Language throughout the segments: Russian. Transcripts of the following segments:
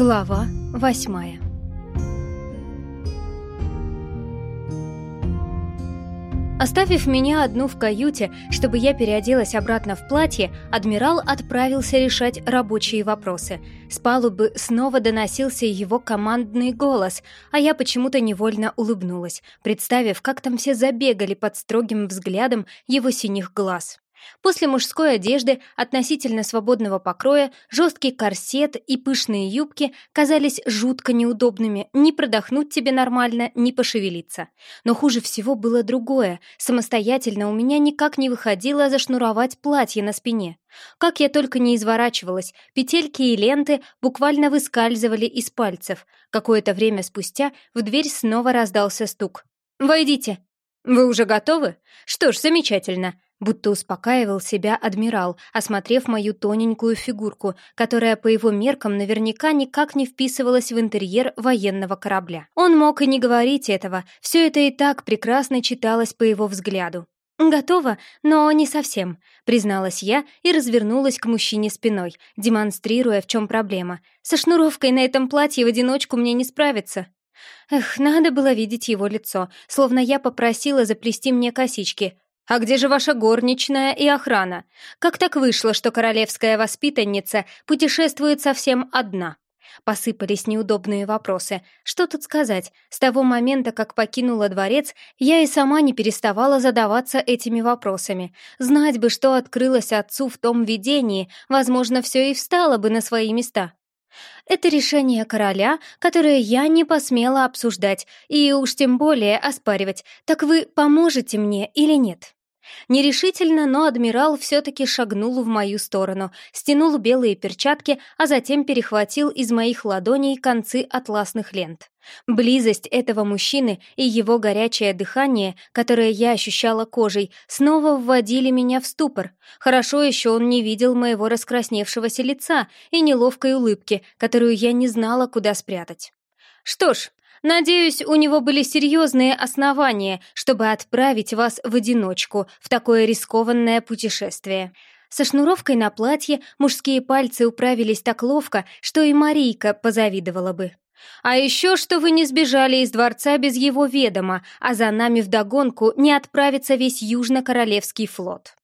Глава восьмая Оставив меня одну в каюте, чтобы я переоделась обратно в платье, адмирал отправился решать рабочие вопросы. С палубы снова доносился его командный голос, а я почему-то невольно улыбнулась, представив, как там все забегали под строгим взглядом его синих глаз. После мужской одежды относительно свободного покроя жесткий корсет и пышные юбки казались жутко неудобными, не продохнуть тебе нормально, не пошевелиться. Но хуже всего было другое. Самостоятельно у меня никак не выходило зашнуровать платье на спине. Как я только не изворачивалась, петельки и ленты буквально выскальзывали из пальцев. Какое-то время спустя в дверь снова раздался стук. «Войдите!» «Вы уже готовы? Что ж, замечательно!» Будто успокаивал себя адмирал, осмотрев мою тоненькую фигурку, которая по его меркам наверняка никак не вписывалась в интерьер военного корабля. Он мог и не говорить этого, все это и так прекрасно читалось по его взгляду. «Готово, но не совсем», — призналась я и развернулась к мужчине спиной, демонстрируя, в чем проблема. «Со шнуровкой на этом платье в одиночку мне не справиться». Эх, надо было видеть его лицо, словно я попросила заплести мне косички. «А где же ваша горничная и охрана? Как так вышло, что королевская воспитанница путешествует совсем одна?» Посыпались неудобные вопросы. Что тут сказать? С того момента, как покинула дворец, я и сама не переставала задаваться этими вопросами. Знать бы, что открылось отцу в том видении, возможно, все и встало бы на свои места. Это решение короля, которое я не посмела обсуждать и уж тем более оспаривать. Так вы поможете мне или нет? Нерешительно, но адмирал все-таки шагнул в мою сторону, стянул белые перчатки, а затем перехватил из моих ладоней концы атласных лент. Близость этого мужчины и его горячее дыхание, которое я ощущала кожей, снова вводили меня в ступор. Хорошо еще он не видел моего раскрасневшегося лица и неловкой улыбки, которую я не знала, куда спрятать. Что ж, Надеюсь, у него были серьезные основания, чтобы отправить вас в одиночку в такое рискованное путешествие. Со шнуровкой на платье мужские пальцы управились так ловко, что и Марийка позавидовала бы. А еще, что вы не сбежали из дворца без его ведома, а за нами вдогонку не отправится весь Южно-Королевский флот.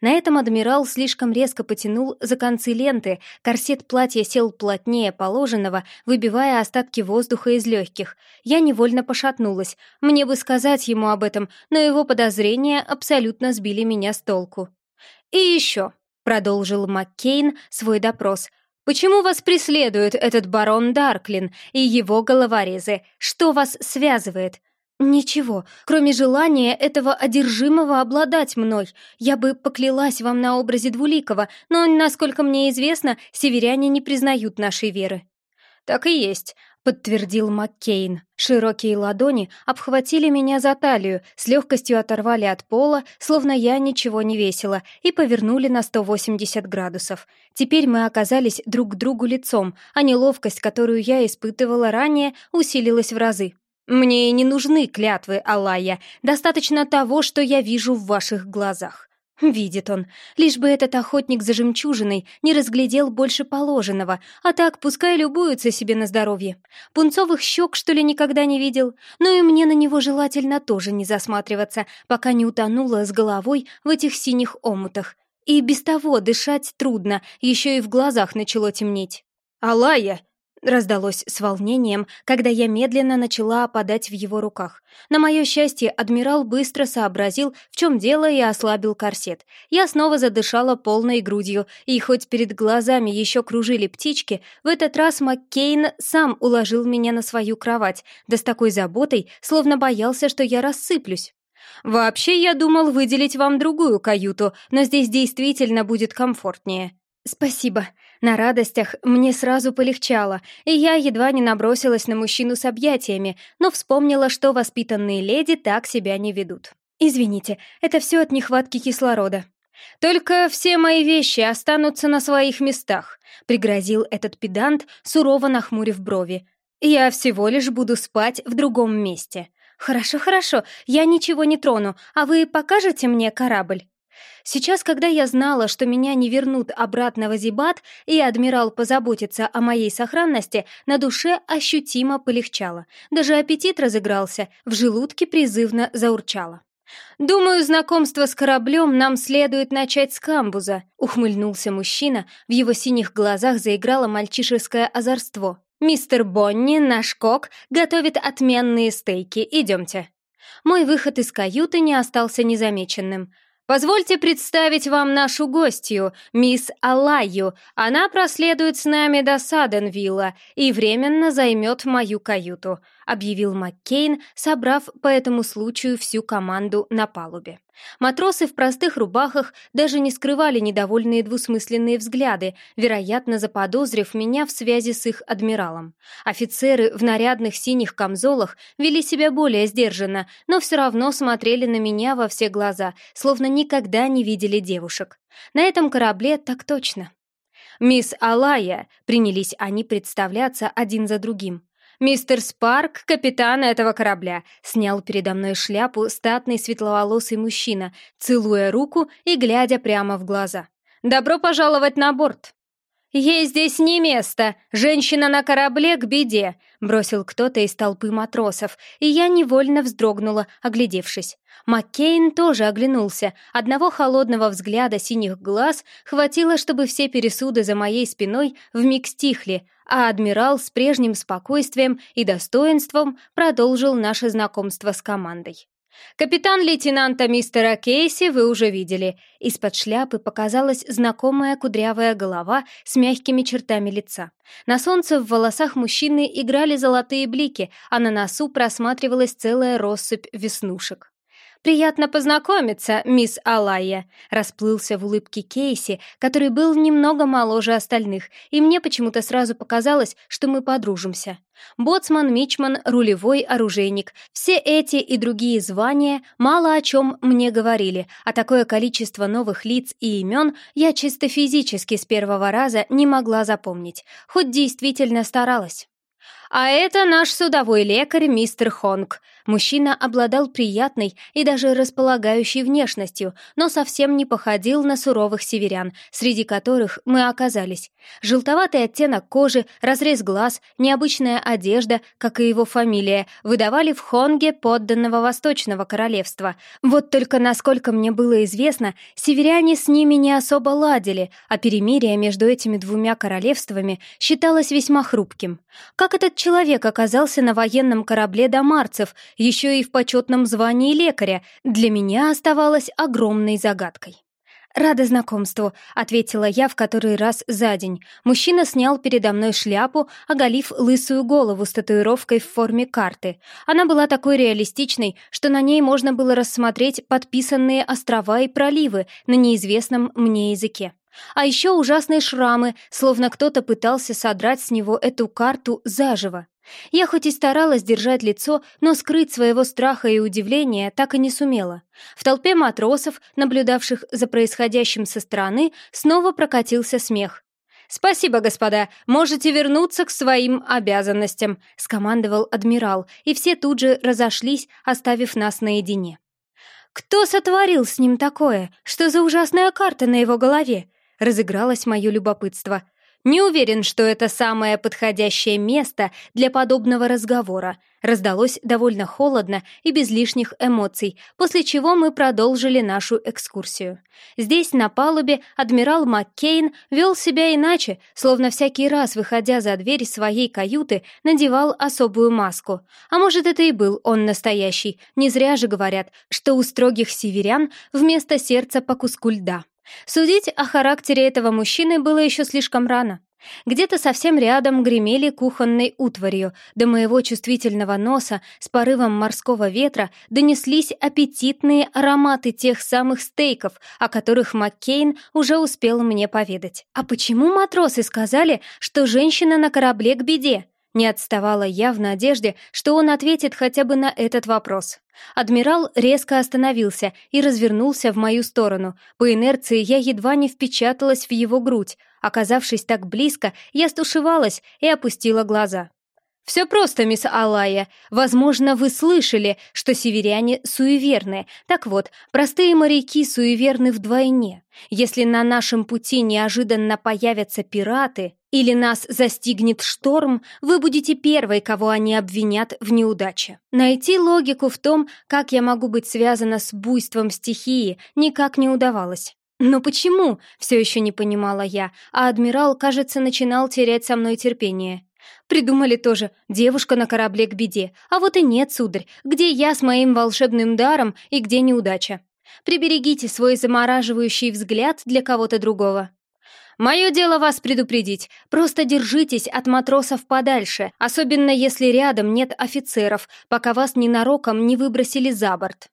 На этом адмирал слишком резко потянул за концы ленты, корсет платья сел плотнее положенного, выбивая остатки воздуха из легких. Я невольно пошатнулась. Мне бы сказать ему об этом, но его подозрения абсолютно сбили меня с толку. «И еще», — продолжил Маккейн свой допрос, «почему вас преследует этот барон Дарклин и его головорезы? Что вас связывает? «Ничего, кроме желания этого одержимого обладать мной. Я бы поклялась вам на образе Двуликова, но, насколько мне известно, северяне не признают нашей веры». «Так и есть», — подтвердил Маккейн. Широкие ладони обхватили меня за талию, с легкостью оторвали от пола, словно я ничего не весила, и повернули на 180 градусов. Теперь мы оказались друг к другу лицом, а неловкость, которую я испытывала ранее, усилилась в разы. «Мне не нужны клятвы, Алая, достаточно того, что я вижу в ваших глазах». Видит он, лишь бы этот охотник за жемчужиной не разглядел больше положенного, а так пускай любуется себе на здоровье. Пунцовых щек, что ли, никогда не видел? Ну и мне на него желательно тоже не засматриваться, пока не утонула с головой в этих синих омутах. И без того дышать трудно, еще и в глазах начало темнеть. «Алая!» Раздалось с волнением, когда я медленно начала опадать в его руках. На мое счастье, адмирал быстро сообразил, в чем дело, и ослабил корсет. Я снова задышала полной грудью, и хоть перед глазами еще кружили птички, в этот раз Маккейн сам уложил меня на свою кровать, да с такой заботой, словно боялся, что я рассыплюсь. «Вообще, я думал выделить вам другую каюту, но здесь действительно будет комфортнее». «Спасибо», на радостях мне сразу полегчало, и я едва не набросилась на мужчину с объятиями, но вспомнила, что воспитанные леди так себя не ведут. «Извините, это все от нехватки кислорода». «Только все мои вещи останутся на своих местах», — пригрозил этот педант, сурово нахмурив брови. «Я всего лишь буду спать в другом месте». «Хорошо, хорошо, я ничего не трону, а вы покажете мне корабль?» Сейчас, когда я знала, что меня не вернут обратно в Азибат, и адмирал позаботится о моей сохранности, на душе ощутимо полегчало. Даже аппетит разыгрался, в желудке призывно заурчало. «Думаю, знакомство с кораблем нам следует начать с камбуза», — ухмыльнулся мужчина, в его синих глазах заиграло мальчишеское озорство. «Мистер Бонни, наш кок, готовит отменные стейки, идемте». Мой выход из каюты не остался незамеченным. Позвольте представить вам нашу гостью, мисс Алаю. Она проследует с нами до Саденвилла и временно займет мою каюту», — объявил Маккейн, собрав по этому случаю всю команду на палубе. Матросы в простых рубахах даже не скрывали недовольные двусмысленные взгляды, вероятно, заподозрив меня в связи с их адмиралом. Офицеры в нарядных синих камзолах вели себя более сдержанно, но все равно смотрели на меня во все глаза, словно никогда не видели девушек. На этом корабле так точно. «Мисс Алая», — принялись они представляться один за другим. «Мистер Спарк, капитан этого корабля», снял передо мной шляпу статный светловолосый мужчина, целуя руку и глядя прямо в глаза. «Добро пожаловать на борт!» «Ей здесь не место! Женщина на корабле к беде!» — бросил кто-то из толпы матросов, и я невольно вздрогнула, оглядевшись. Маккейн тоже оглянулся. Одного холодного взгляда синих глаз хватило, чтобы все пересуды за моей спиной вмиг стихли, а адмирал с прежним спокойствием и достоинством продолжил наше знакомство с командой. «Капитан-лейтенанта мистера Кейси вы уже видели». Из-под шляпы показалась знакомая кудрявая голова с мягкими чертами лица. На солнце в волосах мужчины играли золотые блики, а на носу просматривалась целая россыпь веснушек. «Приятно познакомиться, мисс Алая», — расплылся в улыбке Кейси, который был немного моложе остальных, и мне почему-то сразу показалось, что мы подружимся. Боцман, мичман, рулевой, оружейник — все эти и другие звания мало о чем мне говорили, а такое количество новых лиц и имен я чисто физически с первого раза не могла запомнить, хоть действительно старалась. «А это наш судовой лекарь, мистер Хонг». Мужчина обладал приятной и даже располагающей внешностью, но совсем не походил на суровых северян, среди которых мы оказались. Желтоватый оттенок кожи, разрез глаз, необычная одежда, как и его фамилия, выдавали в Хонге подданного Восточного Королевства. Вот только, насколько мне было известно, северяне с ними не особо ладили, а перемирие между этими двумя королевствами считалось весьма хрупким. Как этот человек оказался на военном корабле домарцев, еще и в почетном звании лекаря, для меня оставалось огромной загадкой. «Рада знакомству», — ответила я в который раз за день. Мужчина снял передо мной шляпу, оголив лысую голову с татуировкой в форме карты. Она была такой реалистичной, что на ней можно было рассмотреть подписанные острова и проливы на неизвестном мне языке. А еще ужасные шрамы, словно кто-то пытался содрать с него эту карту заживо. Я хоть и старалась держать лицо, но скрыть своего страха и удивления так и не сумела. В толпе матросов, наблюдавших за происходящим со стороны, снова прокатился смех. «Спасибо, господа, можете вернуться к своим обязанностям», — скомандовал адмирал, и все тут же разошлись, оставив нас наедине. «Кто сотворил с ним такое? Что за ужасная карта на его голове?» Разыгралось мое любопытство. «Не уверен, что это самое подходящее место для подобного разговора», раздалось довольно холодно и без лишних эмоций, после чего мы продолжили нашу экскурсию. Здесь, на палубе, адмирал Маккейн вел себя иначе, словно всякий раз, выходя за дверь своей каюты, надевал особую маску. А может, это и был он настоящий, не зря же говорят, что у строгих северян вместо сердца по куску льда. Судить о характере этого мужчины было еще слишком рано. Где-то совсем рядом гремели кухонной утварью, до моего чувствительного носа с порывом морского ветра донеслись аппетитные ароматы тех самых стейков, о которых Маккейн уже успел мне поведать. А почему матросы сказали, что женщина на корабле к беде? Не отставала я в надежде, что он ответит хотя бы на этот вопрос. Адмирал резко остановился и развернулся в мою сторону. По инерции я едва не впечаталась в его грудь. Оказавшись так близко, я стушевалась и опустила глаза. «Все просто, мисс Алая. Возможно, вы слышали, что северяне суеверны. Так вот, простые моряки суеверны вдвойне. Если на нашем пути неожиданно появятся пираты или нас застигнет шторм, вы будете первой, кого они обвинят в неудаче. Найти логику в том, как я могу быть связана с буйством стихии, никак не удавалось. «Но почему?» — все еще не понимала я, а адмирал, кажется, начинал терять со мной терпение. Придумали тоже «девушка на корабле к беде», а вот и нет, сударь, где я с моим волшебным даром и где неудача. Приберегите свой замораживающий взгляд для кого-то другого. Мое дело вас предупредить. Просто держитесь от матросов подальше, особенно если рядом нет офицеров, пока вас ненароком не выбросили за борт.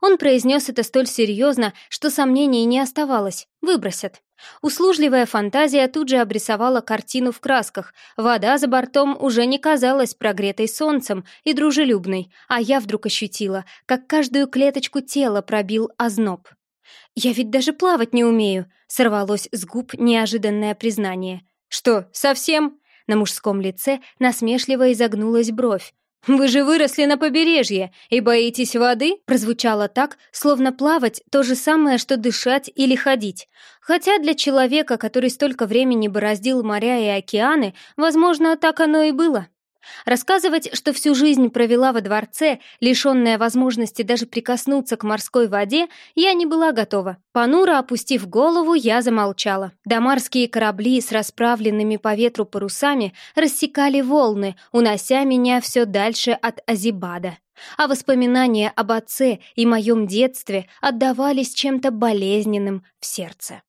Он произнес это столь серьезно, что сомнений не оставалось. Выбросят. Услужливая фантазия тут же обрисовала картину в красках. Вода за бортом уже не казалась прогретой солнцем и дружелюбной, а я вдруг ощутила, как каждую клеточку тела пробил озноб. «Я ведь даже плавать не умею», — сорвалось с губ неожиданное признание. «Что, совсем?» На мужском лице насмешливо изогнулась бровь. «Вы же выросли на побережье и боитесь воды?» прозвучало так, словно плавать — то же самое, что дышать или ходить. Хотя для человека, который столько времени бороздил моря и океаны, возможно, так оно и было. Рассказывать, что всю жизнь провела во дворце, лишенная возможности даже прикоснуться к морской воде, я не была готова. Понуро опустив голову, я замолчала. Домарские корабли с расправленными по ветру парусами рассекали волны, унося меня все дальше от Азибада. А воспоминания об отце и моем детстве отдавались чем-то болезненным в сердце.